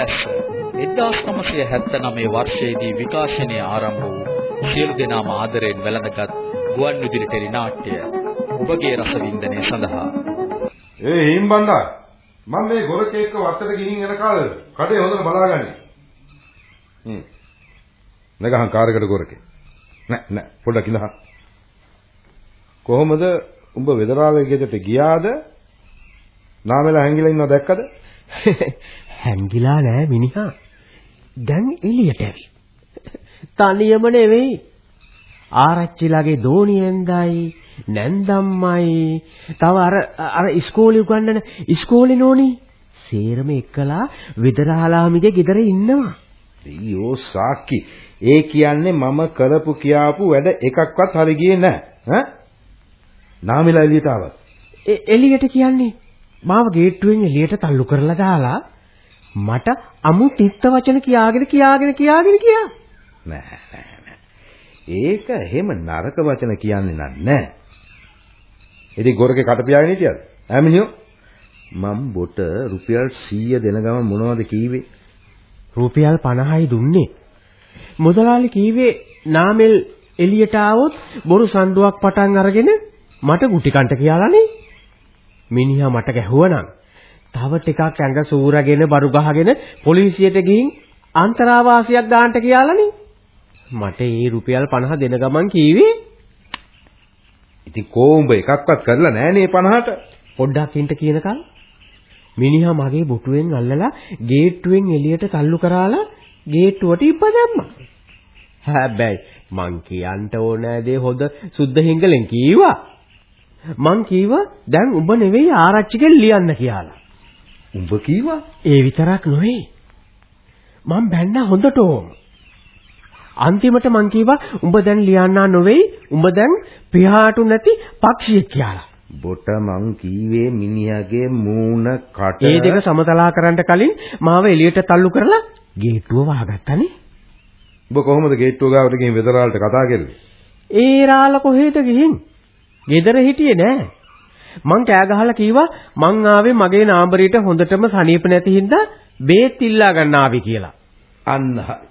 පැලැස්ස 1979 වර්ෂයේදී විකාශනය ආරම්භ වූ සියලු දෙනාම ආදරයෙන් වැළඳගත් ගුවන් විදුලි ටෙලි නාට්‍ය ඔබගේ රසවින්දනය සඳහා. ඒ හිම්බණ්ඩා මම මේ ගොරකේක වත්තට ගිහින් එන කාලේ කඩේ හොඳට බලාගන්නේ. හ්ම්. නගහන් කාර්යකට ගොරකේ. නෑ නෑ පොඩ්ඩක් ඉඳහන්. කොහොමද උඹ වෙදරාලේ ගෙදරට ගියාද? නාමෙලා හැංගිලා ඉන්නව දැක්කද හැංගිලා නෑ මිනිහා. දැන් එළියට ඇවි. තනියම නෙවෙයි. ආරච්චිලාගේ දෝණියෙන්දයි නැන්දම්මයි තව අර අර ඉස්කෝලේ උගන්නන ඉස්කෝලේ නෝනි සේරම එක්කලා විදරාලාමිගේ ගෙදර ඉන්නවා. අයියෝ සාක්කි ඒ කියන්නේ මම කරපු කියාපු වැඩ එකක්වත් හරි ගියේ නැහැ ඈ නාමිලා එළියට ආවත් එළියට කියන්නේ මාව ගේට්ටුවෙන් එළියට තල්ලු කරලා දාලා මට අමු තිත්ත වචන කියාගෙන කියාගෙන කියාගෙන කියා. නෑ නෑ නෑ. ඒක එහෙම නරක වචන කියන්නේ නෑ. ඉතින් ගොරගේ කට පියාගෙන හිටියද? ඈමිනියෝ මම් බොට රුපියල් 100 දෙන ගම මොනවද කීවේ? රුපියල් 50යි දුන්නේ. මුදලාලි කීවේ නාමල් එළියට ආවොත් බොරු සම්ඩුවක් පටන් අරගෙන මට ගුටි කන්ට කියලානේ. මිනිහා මට ගැහුවනම් තව ටිකක් ඇඟ සූරගෙන බරු ගහගෙන පොලිසියට ගිහින් අන්තරාවාසියක් දාන්න කියලානේ. මට ඒ රුපියල් 50 දෙන ගමන් කීවේ. ඉතින් කොඹ එකක්වත් කරලා නෑනේ 50ට. පොඩ්ඩක් ඉන්න කියනකල් මිනිහා මගේ බොටුවෙන් අල්ලලා ගේට්ටුවෙන් එළියට තල්ලු කරාලා ගේට්ටුවට ඉප්ප දැම්මා. හැබැයි මං කියන්න ඕනෑ දේ හොද සුද්ධ හිංගලෙන් කීවා. මං කීවා දැන් උඹ නෙවෙයි ආරච්චිගෙන් ලියන්න කියලා. උඹ කීවා? ඒ විතරක් නෙවෙයි. මං බැන්න හොඳටම. අන්තිමට මං කීවා උඹ දැන් ලියන්නා නෙවෙයි උඹ දැන් පියාටු නැති පක්ෂියෙක් කියලා. බොට මං කීවේ මිනිහාගේ මූණ කට ඒ දෙක සමතලා කරන්න කලින් මාව එළියට තල්ලු කරලා ගේට්ටුව වහගත්තනේ. ඔබ කොහොමද ගේට්ටුව ගාවට ගිහින් වෙදරාලට කතා කළේ? ඒ රාළ කොහෙද ගිහින්? ගෙදර හිටියේ නෑ. මං කෑ ගහලා කිව්වා මං ආවේ මගේ නාඹරීට හොඳටම සනීප නැති හින්දා බේත් ඉල්ලා ගන්න ආවේ කියලා. අන්න හරි.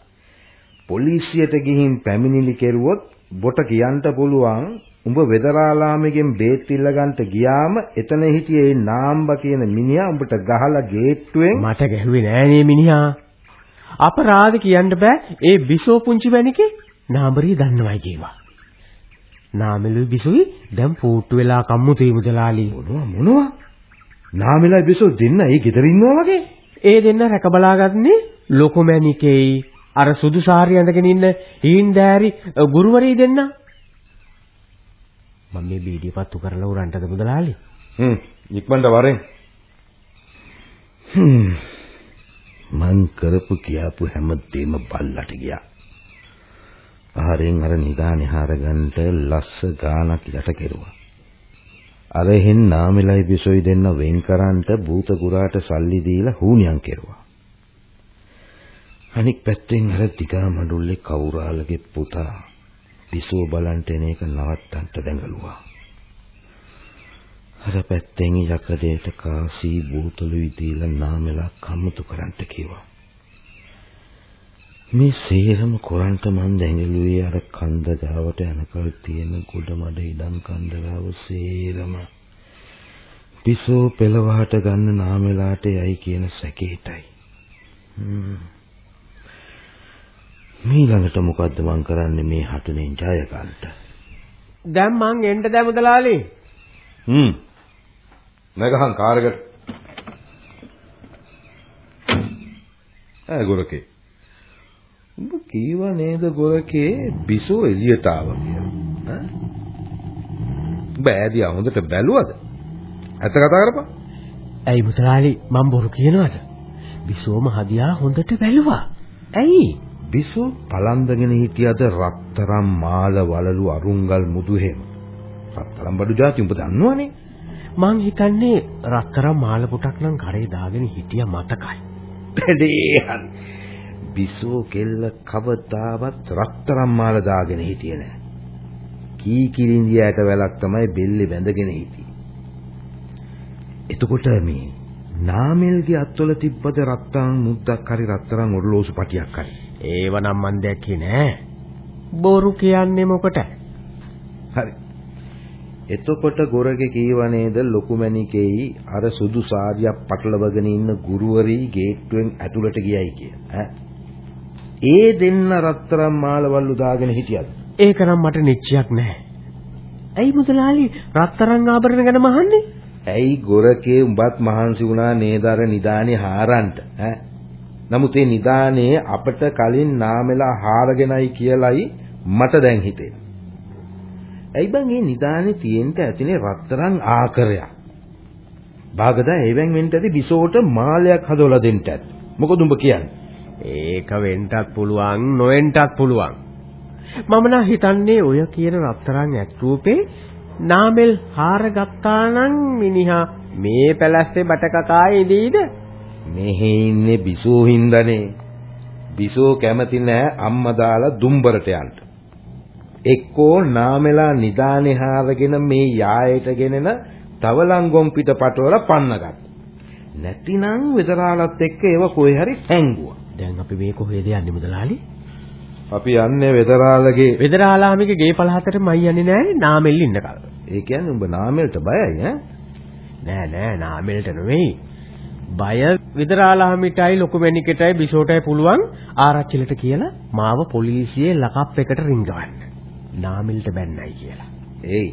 පොලිසියට ගිහින් පැමිණිලි කෙරුවොත් බොට කියන්න පුළුවන් උඹ වෙදරාලාමෙගෙන් බේත් ඉල්ල ගන්නට ගියාම එතන හිටියේ ඒ නාම්බ කියන මිනිහා උඹට ගහලා ගේට්ටුවෙන් මට ගැහුවේ නෑනේ මිනිහා. අපරාධ කියන්න බෑ ඒ බිසෝ පුංචි මැනිකේ නාඹරී දන්නවයි කියවා. නාමලු බිසුයි දැන් පූට්ටු වෙලා කම්මුතේ මුදලාලි. මොනවා මොනවා? නාමලයි බිසෝ දෙන්න ඒ ගෙදර ඉන්නවා වගේ. ඒ දෙන්න රැක බලාගන්නේ ලොකු මැනිකේයි අර සුදු සාරිය ඇඳගෙන ඉන්න හීන්දෑරි ගුරුවරී දෙන්න. මම මේ බීඩිය පත්තු කරලා උරන්ටද මුදලාලි. හ්ම් ඉක්මනට වරෙන්. හ්ම් මං කරපු කියාපු හැම දෙම බල්ලට ගියා. ආහාරයෙන් අර නිගානේ හරගන්නට ලස්ස ගානක් යට කෙරුවා. අර හෙන් නාමෙලයි බිසොයි දෙන්න වෙන් කරන්ට භූත ගුරාට සල්ලි දීලා හුනියම් කෙරුවා. අනික් පැත්තෙන් අර දිගා මඩුල්ලේ කවුරාලගේ පුතා බිසෝ බලන්ට එන එක නවත්තන්න දැඟලුවා. අර පැත්තෙන් යකඩේට කාසී බෝතලුයි දීලා නාමෙලා කම්මතු කරන්ට කිව්වා. මේ සේරම කොරන්ට මන් දැඟලුවේ අර කන්ද ගාවට යනකල් තියෙන ගොඩ මඩ ඉඩම් කන්ද ගාව සේරම පිසෝ පෙළවහට ගන්න නාමෙලාට යයි කියන සැකේටයි. මේ ළඟට මොකද්ද මං කරන්නේ මේ හටුනෙන් ජය ගන්නට? දැන් මං එන්න දැමුදලාලි. හ්ම්. නැගහන් කාර්යකට. ඈ ගොරකේ. උඹ කීව නේද ගොරකේ බිසෝ එළියට ආවා කියලා. උඹ ඈදියා හොඳට බැලුවද? ඇත්ත කතා කරපන්. ඇයි මුදලාලි මම බොරු කියනවද? බිසෝම හදියා හොඳට බැලුවා. ඇයි? බිසෝ පලන්දගෙන හිටියද රත්තරම් මාල වලලු අරුංගල් මුදු හැම. රත්තරම් බඩු જાති උඹ දන්නවනේ. මං හිතන්නේ රත්තරම් මාල පුටක් නම් කරේ දාගෙන හිටිය මතකයි. බැලේ හරි. බිසෝ කෙල්ල කවදාවත් රත්තරම් මාල දාගෙන හිටියේ නෑ. කී කිරින්දියාට වැලක් තමයි බෙල්ලේ බැඳගෙන හිටියේ. එතකොට මේ නාමල්ගේ අත්වල තිබ්බද රත්තරන් මුද්දක් හරි රත්තරන් ඔරලෝසු පටියක් හරි. ඒව නම් මන් දැක්කේ නෑ. බොරු කියන්නේ මොකටද? හරි. එතකොට ගොරගේ කීව නේද ලොකුමැණිකේයි අර සුදු සාරියක් පටලවගෙන ඉන්න ගුරුවරී ගේට්ටුවෙන් ඇතුළට ගියයි කිය. ඈ. ඒ දෙන්න රත්තරන් මාලවල් උදාගෙන හිටියද? ඒක නම් මට නිශ්චයක් නෑ. ඇයි මුදලාලි රත්තරන් ආභරණ ගැන මහන්නේ? ඇයි ගොරකේ උඹත් මහන්සි වුණා නේද අර නිදානේ හාරන්ට ඈ නමුත් ඒ නිදානේ අපට කලින් නාමෙලා හාරගෙනයි කියලයි මට දැන් හිතෙන්නේ ඇයි බං මේ නිදානේ තියෙන්න ඇතිනේ රත්තරන් ආකරයක් බාගදා එවෙන් වෙන්න ඇති බිසෝට මාලයක් හදවලා දෙන්න ඇති මොකද උඹ කියන්නේ ඒක වෙන්නත් පුළුවන් නොවෙන්නත් පුළුවන්. මම නම් හිතන්නේ ඔය කියන රත්තරන් ඇක්රූපේ නාමල් හාර ගත්තා නම් මිනිහා මේ පැලැස්සේ බට කකා ඉදීද? මෙහි ඉන්නේ බිසෝ හින්දානේ. බිසෝ කැමති නෑ අම්මා දාලා දුම්බරට යන්න. එක්කෝ නාමෙලා නිදානේ හාරගෙන මේ යායට ගෙනෙන තවලංගොම් පිට පටවල පන්නගත්තා. නැතිනම් වෙදරාලත් එක්ක ඒව කොහේ හරි හැංගුවා. දැන් අපි මේ කොහෙද යන්නේ මුදලාලි අපි යන්නේ වෙදරාලගේ වෙදරාලාමිගේ ගේ පළහතට මයි යන්නේ නෑ නාමෙල් ඉන්න කල. ඒ කියන්නේ උඹ නාමෙල්ට බයයි ඈ? නෑ නෑ නාමෙල්ට නෙවෙයි. බය විදරාලාමිටයි ලොකු මැණිකටයි බිසෝටයි පුළුවන් ආරච්චිලට කියලා මාව පොලිසියේ ලකප් එකට රිංගවන්න. නාමෙල්ට බැන්නයි කියලා. ඒයි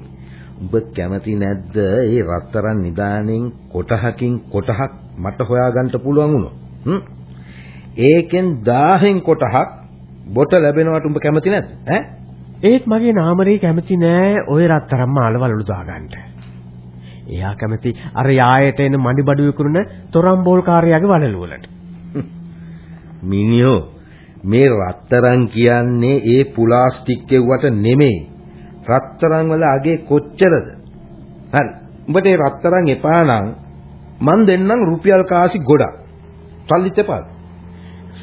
උඹ කැමති නැද්ද ඒ රත්තරන් නිදානෙන් කොටහකින් කොටහක් මට හොයාගන්න පුළුවන් වුණොත්? හ්ම්. ඒකෙන් 1000න් කොටහක් බොට ලැබෙනවට උඹ කැමති නැද්ද? ඈ? ඒත් මගේ නාමරේ කැමති නෑ ওই රත්තරන් මාළවලු දාගන්න. එයා කැමති අර යායට එන මඩිබඩු විකුණන තොරම්බෝල් කාර්යයාගේ වලලු වලට. මිනියෝ මේ රත්තරන් කියන්නේ ඒ ප්ලාස්ටික් කෙව්වට නෙමෙයි. රත්තරන් වල අගේ කොච්චරද? හරි. උඹට ඒ රත්තරන් එපා නම් මන් දෙන්නම් රුපියල් කාසි ගොඩක්. සල්ලිත් එපාද?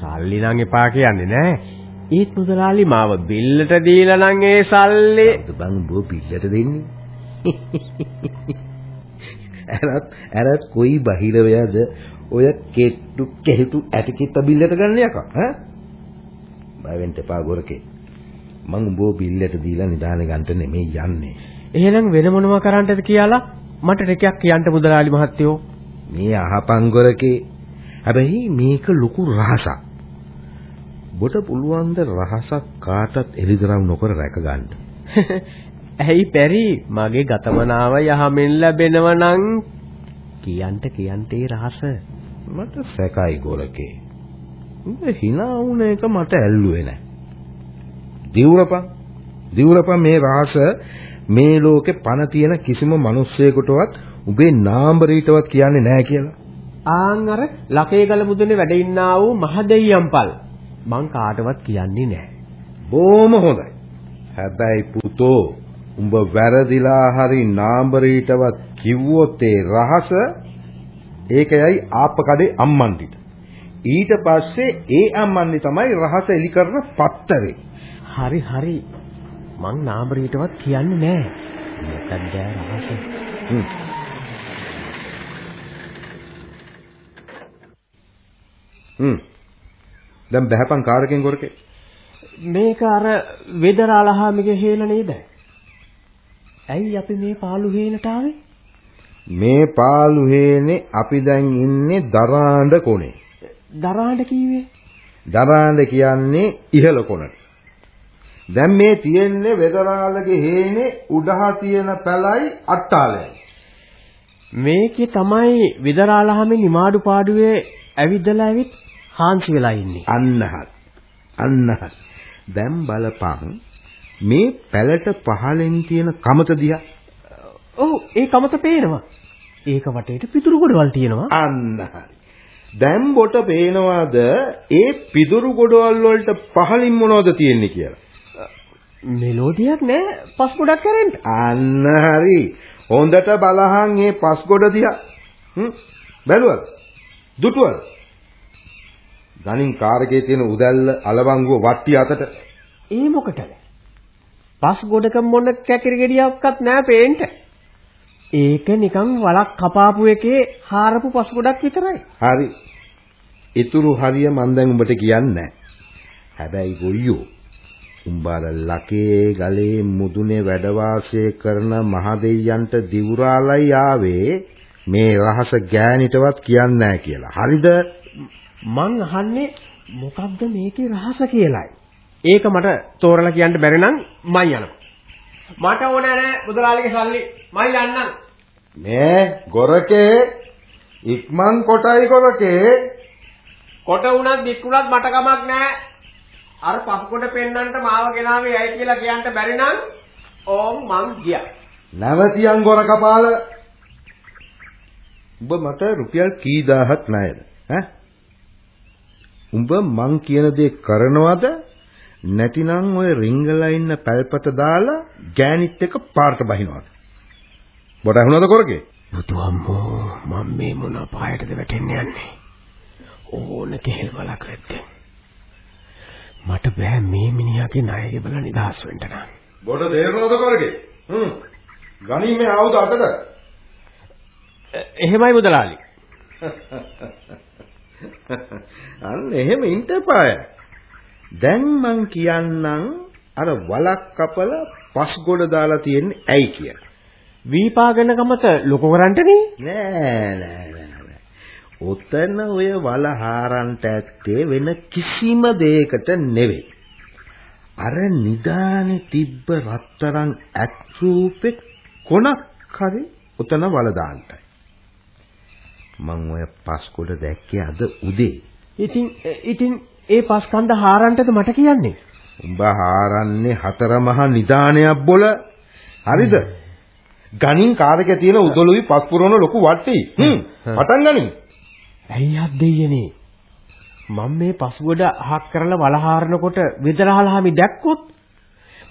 සල්ලි නම් එපා කියන්නේ නෑ. ඒත් මුදලාලි මාව බිල්ලට දීලා නම් ඒ සල්ලි. බං බෝ පිටට දෙන්නේ. අරත් අරත් කොයි බහිරවයද ඔය කෙට්ටු කෙහෙටු ඇටකිට බිල්ලට ගන්න යකා ඈ? බය වෙන්න එපා ගොරකේ. මං උඹව බිල්ලට දීලා නිදානේ ගන්න නෙමෙයි යන්නේ. එහෙනම් වෙන මොනවා කරන්නද කියලා මට ටිකක් කියන්න මුදලාලි මහත්තයෝ. මේ අහපන් ගොරකේ. හැබැයි මේක ලොකු රහසක් බොට පුළුවන් ද රහසක් කාටත් එලිදරව් නොකර රැක ගන්න? ඇයි පැරි? මගේ ගතමනාව යහමෙන් ලැබෙනව නම් කියන්ට කියන්ටේ රහස. මට සැකයි ගොරකේ. උඹ hina වුණ එක මට ඇල්ලුවේ නැහැ දිවුරපන්. දිවුරපන් මේ රහස. මේ ලෝකේ පණ තියෙන කිසිම මිනිස්සෙකුටවත් උඹේ නාඹරීටවත් කියන්නේ නැහැ කියලා. ආන් අර ලකේගල මුදුනේ වැඩ ඉන්නා වූ මහදෙයියන්පල් මං කාටවත් කියන්නේ නැහැ බොහොම හොඳයි හැබැයි පුතෝ උඹ වැරදිලා හරි නාඹරීටවත් කිව්වොත් ඒ රහස ඒකයයි ආප්පකඩේ අම්මන්ඩිට. ඊට පස්සේ ඒ අම්මන්ඩි තමයි රහස එලි කරන පත්තරේ. හරි හරි මං නාඹරීටවත් කියන්නේ නැහැ මොකක්ද රහස හ්ම්. හ්ම්. දැන් බහපන් කාරකෙන් ගොරකේ. මේක අර වෙදරාලහාමිගේ හේන නේද ඇයි අපි මේ පාළු හේනට ආවේ මේ පාළු හේනේ අපි දැන් ඉන්නේ දරාඬ කොනේ. දරාඬ කීවේ දරාඬ කියන්නේ ඉහළ කොනට. දැන් මේ තියෙන්නේ වෙදරාළගේ හේනේ උඩහා තියෙන පැලයි අට්ටාලයයි. මේකේ තමයි විදරාලහමේ නිමාඩු පාඩුවේ ඇවිදලා ඇවිත් හාන්සි වෙලා ඉන්නේ. අන්න හරි. අන්න හරි. දැන් බලපන් මේ පැලට පහලෙන් තියෙන කමත දිහා. ඔව් ඒ කමත පේනවා. ඒක වටේට පිටුරු ගොඩවල් තියෙනවා. අන්න හරි. දැන් බොට පේනවාද ඒ පිදුරු ගොඩවල් වලට පහලින් මොනවද තියෙන්නේ කියලා? මෙලෝඩියක් නෑ පස් ගොඩක් කරෙන්න. අන්න හරි. හොඳට බලහන් මේ පස් ගොඩ දිහා. හ්ම්. බැලුවද? දුටුවද? ගණින් කාර්කයේ තියෙන උදැල්ල අලවංගුව වට්ටි අතට ඒ මොකටද? පස් ගොඩක මොන කැකිරි ගෙඩියක්වත් නෑ පේන්න. ඒක නිකන් වලක් කපාපු එකේ හාරපු පස් ගොඩක් විතරයි. හරි. ඊතුරු හරිය මන් දැන් උඹට කියන්නේ හැබැයි ගොයියෝ උඹල ලකේ ගලේ මුදුනේ වැඩ කරන මහදෙයයන්ට දිවුරාලයි ආවේ මේ රහස ගෑනිටවත් කියන්නේ නැහැ කියලා. හරිද? මං අහන්නේ මොකක්ද මේකේ රහස කියලායි. ඒක මට තෝරලා කියන්න බැරි නම් මං යනවා. මට ඕනේ නෑ මුදලාලිගේ සල්ලි. මං යන්නම්. මේ ගොරකේ ඉක්මන් කොටයි ගොරකේ කොට උනත් උනත් මට කමක් නෑ. අර පස්කොට පෙන්නන්නට මාව ගෙනාවේ ඇයි කියලා කියන්න බැරි නම් ඕම් මං ගියා. නැවතියන් ගොර කපාල. උඹ මට රුපියල් කී දහයක් ණයද? ඈ? උඹ මං කියන දේ කරනවද? නැතිනම් ඔය රිංගලා ඉන්න පැල්පත දාලා ගෑනිත් එක පාර්ට බහිනවද? බොට ඇහුණාද කරගේ? බුදුම්මෝ මම මේ මොන පායටද වැටෙන්න යන්නේ? ඕන කෙහෙල් වලක් රැද්දෙන්. මට බෑ මේ මිනිහාගේ ණය ගෙවලා නිදහස් වෙන්න නම්. බොට තේරෙනවද කරගේ? හ්ම්. ගණින් මේ ආවුද අතට? එහෙමයි මුදලාලි. අන්න එහෙම ඉන්න එපාය. දැන් මං කියන්නම් අර වලක් කපලා පස් ගොඩ දාලා තියෙන්නේ ඇයි කියලා. වීපාගෙන ගමත ලොකු කරන්ටනේ? නෑ නෑ නෑ. ඔතන ඔය වල හාරන්ට ඇත්තේ වෙන කිසිම දෙයකට නෙවෙයි. අර නිදානේ තිබ්බ රත්තරන් ඇත් රූපේ කොනක් හරි ඔතන වල දාන්නයි. මං ඔය පස්කොඩ දැක්කේ අද උදේ. ඉතින් ඉතින් ඒ පස්කන්ධ හාරන්ටද මට කියන්නේ? උඹ හාරන්නේ හතර මහා නිදානයක් බොල. හරිද? ගණින් කාර්යක තියෙන උදළුයි පස් පුරවන ලොකු වට්ටි. හ්ම්. පටන් ගනින්. ඇයි අත් දෙයනේ? මම මේ පස්ගොඩ අහක් කරලා වලහාරනකොට විදරහලහාමි දැක්කොත්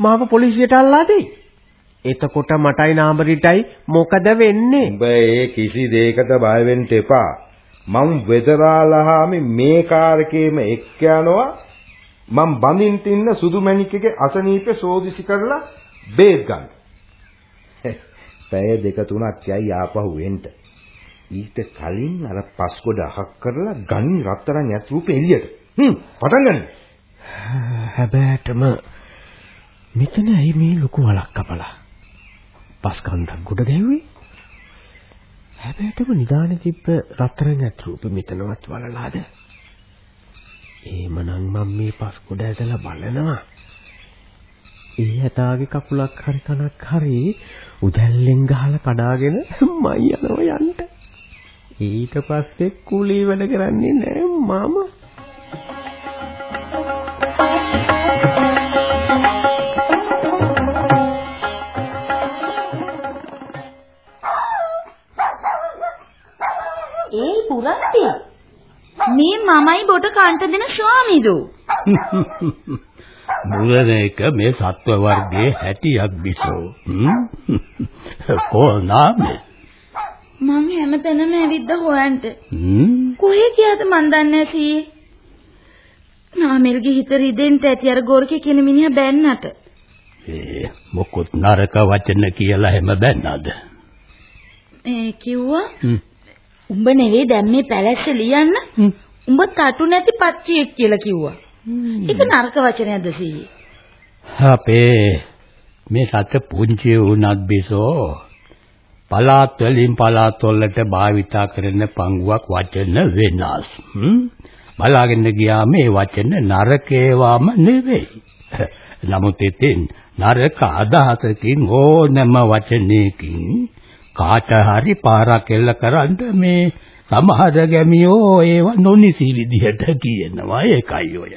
මාව පොලිසියට අල්ලා දෙයි. එතකොට මටයි නාඹරිටයි මොකද වෙන්නේ? උඹ ඒ කිසි දෙයකට බය වෙන්න එපා. මං වෙදරාලහාමි මේ කාර්කේම එක්ක යනවා. මං බඳින් තින්න සුදු මැණික්කගේ අසනීපේ සෝදිසි කරලා බේත් ගන්න. පැය දෙක තුනක් යයි ආපහු එන්න. ඊට කලින් අර පස්කොඩ අහක් කරලා ගනි රත්තරන් ඇත් රූපේ එළියට. හ්ම් පටන් ගන්න. හැබැයිටම මෙතන ඇයි මේ ලොකු වලක් කපලා? පස්කන්ධක් ගොඩ ගැහුවේ? හැබැයිටම නිදානේ තිබ්බ රත්තරන් ඇත් රූපෙ මෙතනවත් වලලාද? එහෙමනම් මම මේ පස්කොඩ ඇදලා බලනවා. ඒ යතාගේ කකුලක් හරි කනක් හරි උදැල්ලෙන් ගහලා කඩාගෙන මයි යනවා යන්න. ඊට පස්සේ කුලී වැඩ කරන්නේ නෑ මම. මමයි බොට කන්ට දෙන ස්වාමීදු. එක මේ සත්ව වර්ගයේ හැටියක් බිසෝ. කොහොනාමේ? මං හැමතැනම ඇවිද්ද හොයන්ට. කොහේ ගියාද මන් දන්නේ සීයේ නාමල්ගේ හිත රිදෙන්ට ඇති අර ගෝරකේ කියන මිනිහා බැන්නට. ඒ මොකොත් නරක වචන කියලා හැම බැන්නද? ඒ කිව්වා උඹ නෙවෙයි දැන් මේ පැලැස්ස ලියන්න උඹ තටු නැති පච්චියෙක් කියලා කිව්වා ඒක නරක වචනයක්ද සීයේ? අපේ මේ රට පුංචි වුණත් බිසෝ පලාත් වලින් පලාත් වලට භාවිතා කරන පංගුවක් වචන වෙනස්. බලාගෙන ගියා මේ වචන නරකේවාම නෙවෙයි. නමුත් ඉතින් නරක අදහසකින් ඕනම වචනයකින් කාට හරි පාරක් එල්ල කරන්න මේ සමහර ගැමියෝ ඒව නොනිසි විදිහට කියනවා ඒකයි ඔය.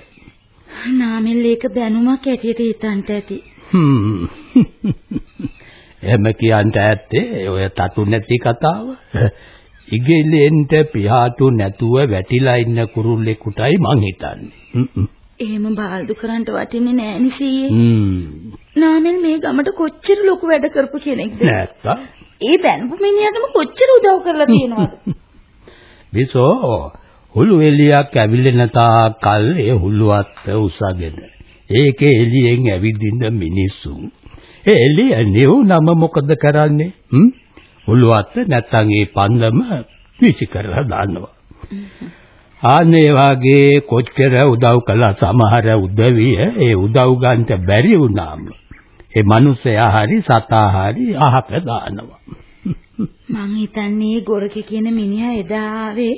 නාමල් ඒක බැනුමක් ඇටියට හිතන්ට ඇති. හ්ම්. එහෙම කියන්ට ඇත්තේ ඔය තතු නැති කතාව. ඉගෙලෙන්ට පියාතු නැතුව වැටිලා ඉන්න කුරුල්ලෙකුටයි මං හිතන්නේ. එහෙම බාල්දු කරන්ට වටින්නේ නෑ නිසීයේ. හ්ම්. නාමල් මේ ගමට කොච්චර ලොකු වැඩ කරපු කෙනෙක්ද? නැත්තා. ඒ බැනපු මිනිහටම කොච්චර උදව් කරලා තියෙනවද? විසෝ හුළු එළියක් ඇවිලෙන තාකල් ඒ හුළුවත් උසගෙන. ඒකේ එළියෙන් ඇවිදින්න මිනිස්සු. ඒ එළිය නෙවුනම මොකද කරන්නේ? හ්ම්? උළුවත්ත නැත්තම් ඒ පන්දම විසි කරලා දානවා. ආන්නේ වාගේ කොච්චර උදව් කළා සමහර උදවිය. ඒ උදව් ගන්නට බැරි වුණාම ඒ මිනිස්සයා හරි සතා හරි අහක දානවා. මං හිතන්නේ ගොරක කියන මිනිහා එදා ආවේ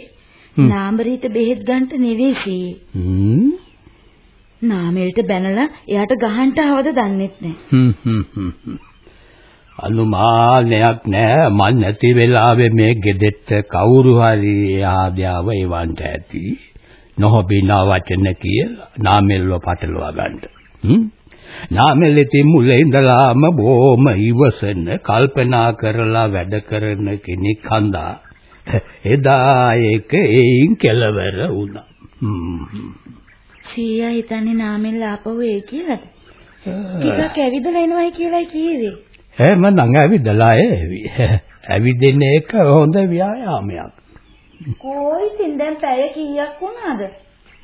නාඹරීට බෙහෙත් ගන්නට නෙවෙයි සී. හ්ම් නාමෙල්ට බැනලා එයාට ගහන්න ආවද දන්නෙත් නෑ. අනුමානයක් නෑ මන් නැති වෙලාවේ මේ ගෙදෙට්ට කවුරු හරි ආද්‍යාව එවන්ට ඇති නොහොබිනා වචන කියලා නාමෙල්ව පටලවා ගන්න. හ්ම් නාමෙල් ඉතින් මුලින් ඉඳලාම බොහොම ඉවසන කල්පනා කරලා වැඩ කරන කෙනෙක් හන්දා එදා ඒක ඒයින් කෙලවර වුණා. සීයා හිතන්නේ නාමෙල් ආපහු ඒ කියලාද? ටිකක් ඇවිදලා එනවයි කියලායි කිව්වේ. එහෙම නම් ඇවිදලා ඒවි. ඇවිදින එක හොඳ ව්‍යායාමයක්. කොයිතින් දැන් පැය කීයක් වුණාද?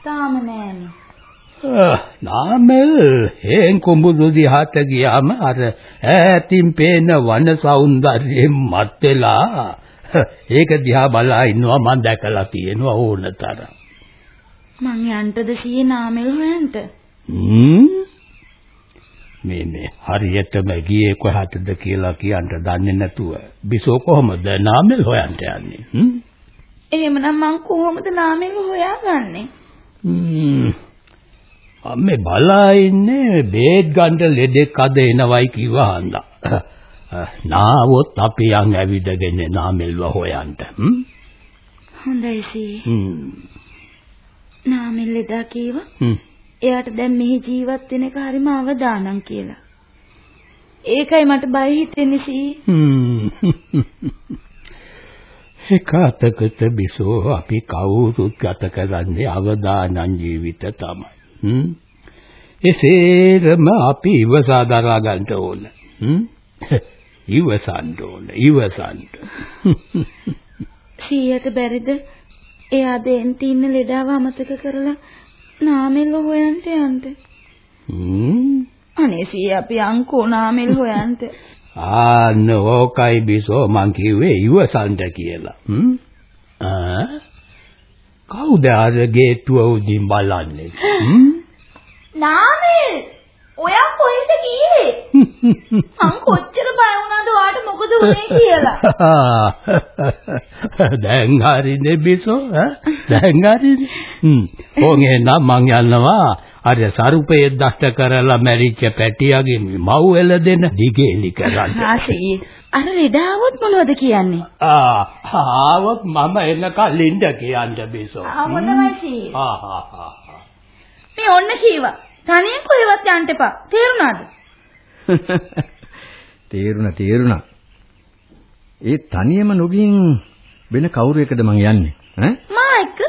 තාම නෑනේ. නාමල් හේන් කුඹුරු දිහාට ගියාම අර ඈතින් පේන වන సౌందර්යයෙන් මත් වෙලා ඒක දිහා බලා ඉන්නවා මම දැකලා තියෙනවා ඕනතරම්. මං යන්ටද සීයේ නාමෙල් හොයන්ට. මේ මේ හරියටම ගියේ කොහටද කියලා කියන්න දන්නේ නැතුව බිසෝ කොහමද නාමල් හොයන්න යන්නේ හ්ම් එහෙමනම් මං කොහොමද නාමෙල් හොයාගන්නේ? හ්ම් අම්මේ බලා ඉන්නේ බේත් ගන්න ලෙඩෙක් අද එනවයි කිව්වා හන්දා නාවොත් අපි යන් ඇවිදගෙන නාමෙල්ව හොයන්න හොඳයි සී. නාමෙල් එදා කීවා එයාට දැන් මෙහි ජීවත් වෙන එක හරිම අවදානම් කියලා. ඒකයි මට බය හිතෙන්නේ සී. එකතකට බිසෝ අපි කවුරුත් ගත කරන්නේ අවදානම් ජීවිත තමයි. එසේරම අපි ඉවසා දරා ගන්න ඕන. ඉවසන්න ඕන. ඉවසන්න. සීයට බැරිද එයා දෙන්න තින්න ලෙඩාව අමතක කරලා නාමෙල්ව හොයන්ට යන්න. හ්ම්. අනේ සී අපි අංකෝ නාමෙල් හොයන්ට. ආන්න ඕකයි බිසෝ මං කිව්වේ ඉවසන්න කියලා. හ්ම්. ආ කවුද අර ගේට්ටුව උඩින් බලන්නේ? හ්ම්. නාමෙල් ඔයා කොහෙද ගියේ? මං කොච්චර බය වුණාද ඔයාට මොකද වුනේ කියලා. දැන් හරිනේ බිසෝ ඈ දැන් හරිනේ. හ්ම්. ඕන් එහෙනම් මං යනවා අර සරුපේ දෂ්ට කරලා මැරිච්ච පැටියාගේ මව් එළදෙන දිගේලි කරන්න. ආසී අර ලෙඩාවොත් මොනවද කියන්නේ? ආ ආවොත් මම එනකල් ඉන්න කියන්න බිසෝ. ආ හොඳයි සී. ආ ආ ආ. මේ ඔන්න කීවා. තනියෙන් කොහෙවත් යන්න එපා. තේරුණාද? තේරුණා තේරුණා. ඒ තනියම නොගින් වෙන කවුරු එකද මං යන්නේ ඈ මා එක්ක?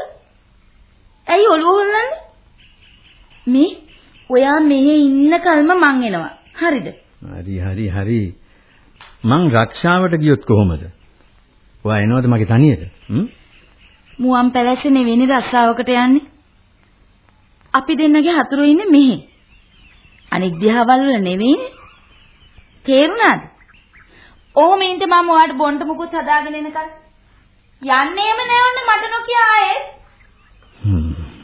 ඇයි ඔළුව හොල්ලන්නේ? මේ ඔයා මෙහෙ ඉන්න කල්ම මං එනවා. හරිද? හරි හරි හරි මං රක්ෂාවට ගියොත් කොහොමද ඔයා එනවද මගේ තනියට හ්ම් මුවන් පැලැස්සේ නෙවෙයිනේ රස්සාවකට යන්නේ. අපි දෙන්නගේ හතුරු ඉන්නේ මෙහෙ. අනික් දිහාවල් වල නෙවෙයිනේ. තේරුණාද? ඔහොම ඉන්න මම ඔයාලට බොන්ඩ මුකුත් හදාගෙන එනකල්. යන්නේම නැවන්න මට නොකිය ආයේ. හ්ම්.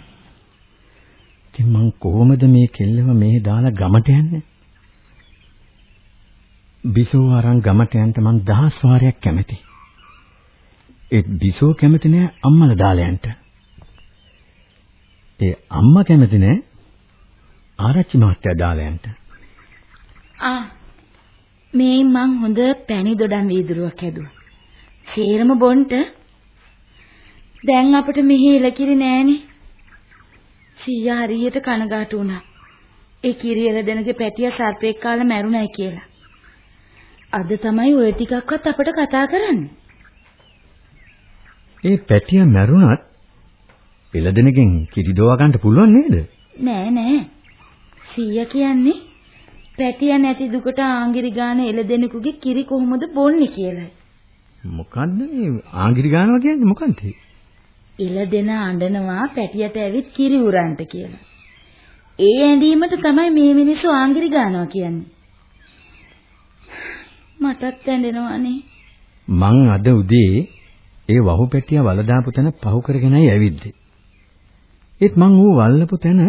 ඉතින් මං කොහොමද මේ කෙල්ලව මේ දාලා ගමට යන්නේ බිසෝ අරන් ගමට යන්න මං දහස් වාරයක් කැමති ඒ බිසෝ කැමති නෑ අම්මලා දාලා යන්න ඒ අම්මා කැමති නෑ ආරච්චි මහත්තයා දාලා යන්න ආ මේ මං හොඳ පැණි දොඩම් වීදුරුවක් හැදුවා. සේරම බොන්ට දැන් අපිට මෙහි එලකිරි නෑනේ. සීයා හරියට කනගාටු වුණා. ඒ කිරියල දෙනගේ පැටිය සර්පෙක් කාලා මැරුණයි කියලා. අද තමයි ওই ටිකක්වත් අපිට කතා කරන්නේ. ඒ පැටියා මැරුණත් පෙළදෙනකින් කිරි දොවා ගන්න පුළුවන් නේද නෑ නෑ. සීයා කියන්නේ පැටිය නැති දුකට ආංගිරි ගාන එළදෙනෙකුගේ කිරි කොහොමද බොන්නේ කියලායි. මොකද්ද මේ ආගිරි ගන්නවා කියන්නේ මොකන්ද එළදෙන අඬනවා පැටියට ඇවිත් කිරි උරන්ට කියලා. ඒ ඇඳීමට තමයි මේ මිනිස්සු ආංගිරි ගන්නවා කියන්නේ. මටත් ඇඬෙනවානේ. මං අද උදේ ඒ වහු පෙට්ටිය වල දාපු තැන පහු කරගෙනයි ඇවිද්දේ. ඒත් මං ඌ වල්ලපු තැන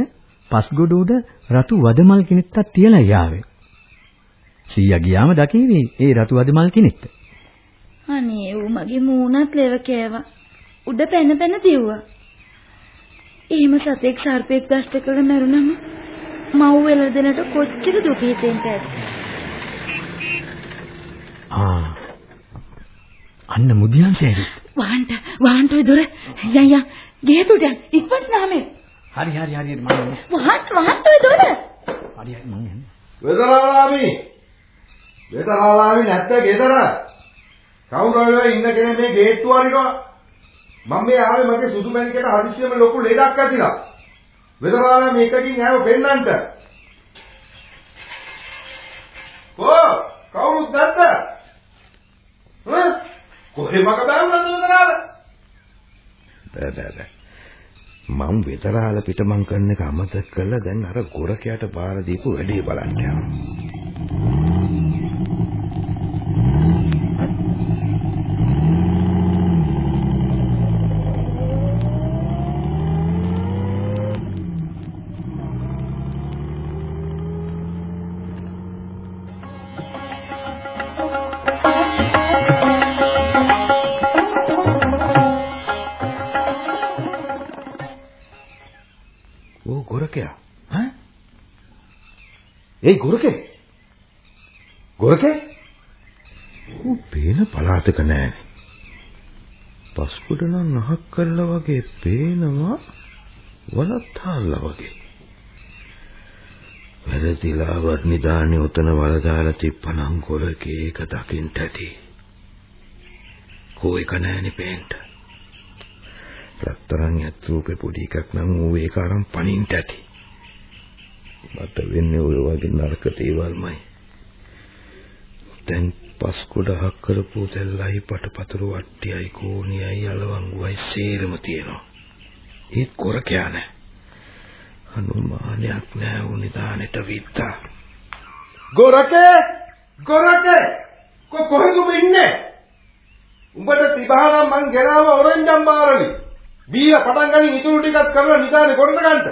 පස්ගොඩ උඩ රතු වදමල් කිනිත්තක් තියලා යාවේ. සීයා ගියාම දකීවි ඒ රතු වදමල් කිනිත්ත. අනේ ඌ මගේ මූණත් ලෙව කෑවා. උඩ පැන පැන දිව්වා. එහෙම සතෙක් සර්පෙක් දෂ්ට කළ මැරුණම මව් වෙලදෙනට කොච්චර දුක හිතෙන්ට ඇද්ද? ආ අන්න මුදියන් සෑරි. වහන්ට වහන්ට ඔය දොර යන් යන් ගේතුට යන් ඉක්මනට නාමේ. හරි හරි හරි මම වහන්ට වහන්ට ඔය දොර. හරි හරි මම යන්නේ. වෙදරාලාමි වෙදරාලාමි නැත්ත ගෙදර. කවුරු හරි ඉන්න කෙනෙක් මේ ගේට්ටුව අරිනවා. මම මේ ආවේ මගේ සුදු මැණිකට හදිස්සියම ලොකු ලෙඩක් ඇතිලා. වෙදරාලාමි මේකකින් ආව පෙන්නන්ට. කො කවුරුත් නැත්ද හ්ම් කොහෙ මක බෑවුනද වෙදරාල බෑ බෑ බෑ මම වෙතරාල පිට මං කරන එක අමතක කරලා දැන් අර ගොරකයට බාර දීපු වැඩේ බලන්න යනවා. ඒ ගොරකේ? ගොරකේ? ඌ පේන පලාතක නෑනේ පස්කුඩ නම් නහක් කරලා වගේ පේනවා වලත් හාල්ලා වගේ. වැරදිලා වර්ණිදානි උතන වල දාලා තිප්පනම් ගොරකේ ඒක දකින්න ඇති. කෝ එක නෑනේ පේන්න. රත්තරන් යත් රූපේ පොඩි එකක් නම් ඌ ඒක අරන් පනින්න ඇති. මට වෙන්නේ ඔය වගේ නරක දේවල්මයි. දැන් පස් ගොඩක් කරපු තෙල්ලයි පටපතුරු වට්ටියයි කෝණියයි අලවංගුවයි සේරම තියෙනවා. ඒත් කොරකයා නැහැ. අනුමානයක් නැහැ උ නිදානෙට විත්තා. ගොරකේ ගොරකේ කො කොහෙද උඹ ඉන්නේ? උඹට තිබහනම් මං ගෙනාව ඔරෙන්ජම් බාරලි. බීලා පටන් ගනින් ඉතුරු ටිකක් කරලා නිදානේ කොටද ගන්නට.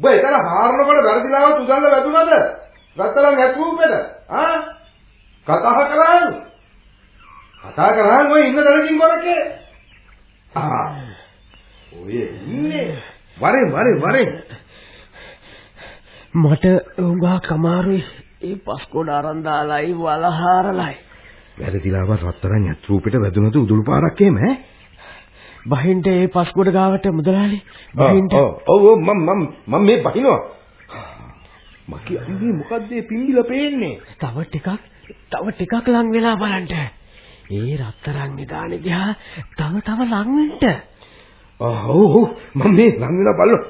ඔබ එතන හාරනකොට වැරදිලාව තුදල්ල වැදුනද? රත්තරන් ඇතුූපෙද? ආ? කතා කරාන්. කතා කරාන් ඔය ඉන්න දණකින් කොරකේ. ආ. ඔය ඉන්නේ. වරේ වරේ වරේ. මට උඟා කමාරුයි ඒ පස්කොඩ අරන් දාලයි වලහාරලයි. වැරදිලාව රත්තරන් ඇතුූපෙට වැදුනද උදුළු පාරක් එහෙම ඈ? බහින්ට ඒ පස්කොඩ ගාවට මුදලාලි බහින්ට ඔව් ඔව් මම මම මම මේ බහිනවා. මගේ අම්මේ මොකද්ද මේ පිම්බිලා පේන්නේ? තව ටිකක් තව ටිකක් ලං වෙලා බලන්න. ඒ රත්තරන් නිදානේ දිහා තව තව ලං වෙන්න. ඔව් මම මේ ලං වෙලා බලනවා.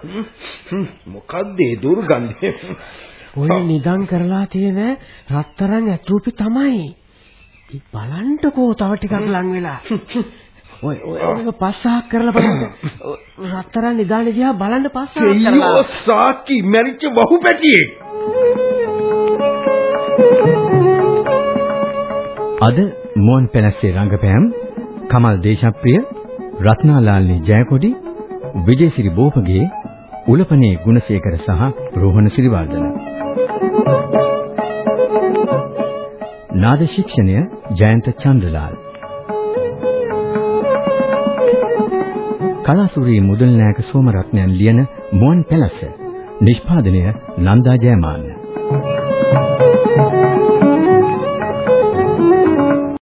මොකද්ද ඒ දුර්ගන්ධය? ඔය නිදන් කරලා තියෙන රත්තරන් ඇතුපි තමයි. බලන්නකෝ තව ටිකක් ලං වෙලා. ඔය ඔය පස්සහක් කරලා බලන්න. රත්තරන් නිදානේ දිහා බලන්න පස්සහක් අයියෝ කරලා. සාකි මැරිච්ච වහු පැටියෙක්. අද මුවන් පැලස්සේ රංගපෑම් කමල් දේශප්‍රිය රත්නාලාල්නි ජයකොඩි විජේසිරි බෝපගේ උලපනේ ගුණසේකර සහ රෝහණ සිරිවර්ධන නාද ශික්ෂණය ජයන්ත චන්ද්‍රලාල් කලාසූරී මුදල් නායක සෝමරත්නයන් ලියන මුවන් පැලස්ස නිෂ්පාදනය නන්දා ජයමාන්න